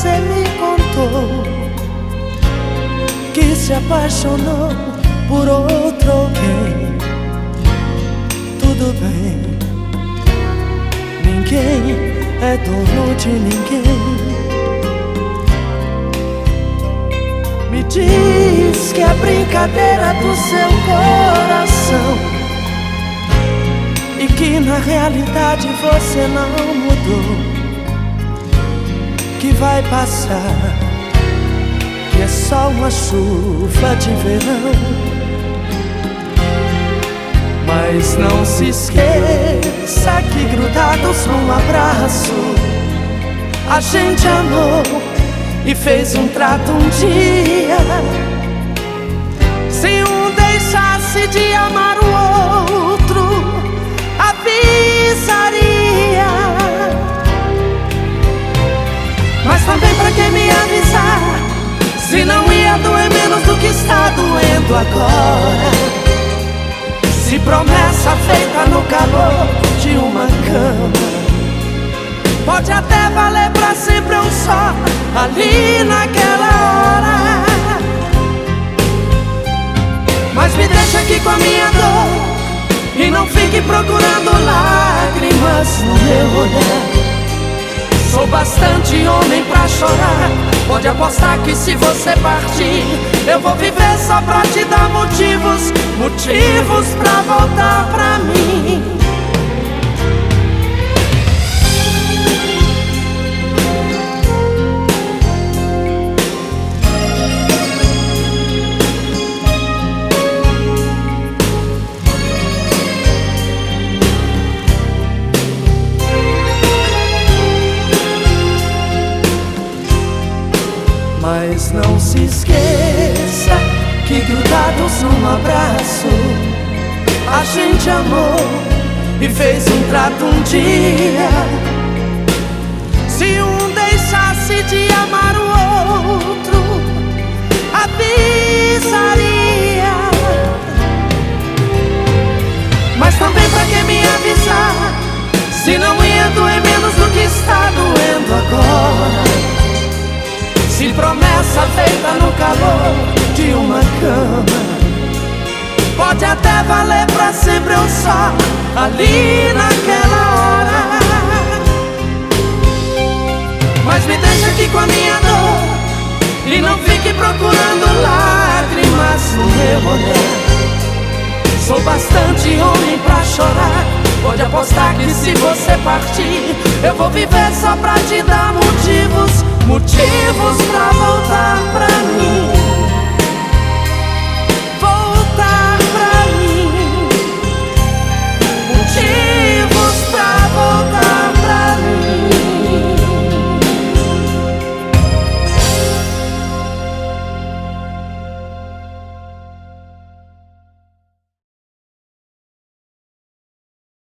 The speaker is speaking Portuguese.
você me contou que se apaixonou por outro alguém. Tudo bem, ninguém é dono de ninguém. Me diz que é brincadeira do seu coração e que na realidade você não mudou. Que vai passar é só uma chuva de verão. Mas não se esqueça que grudados num abraço, a gente amou e fez um trato um dia. Se um deixasse de amar o outro, avisar? Se não ia doer menos do que está doendo agora. Se promessa feita no calor de uma cama. Pode até valer pra sempre um só ali naquela hora. Mas me deixa aqui com a minha dor. E não fique procurando lágrimas no meu olhar Sou bastante homem pra chorar. Pode apostar que se você partir, eu vou viver só pra te dar motivos, motivos pra voltar pra Mas não se esqueça que grudados num abraço a gente amou e fez um trato um dia. Se um deixasse de amar o outro, avisaria. Mas também pra que me avisar? Se não ia doer menos do que está doendo agora. Se promessa feita no calor de uma cama. Pode até valer pra sempre um só Ali naquela hora. Mas me deixa aqui com a minha dor E não fique procurando lágrimas no meu olhar. Sou bastante homem pra chorar Pode apostar que se você partir Eu vou viver só pra te dar motivos motivos pra voltar pra mim.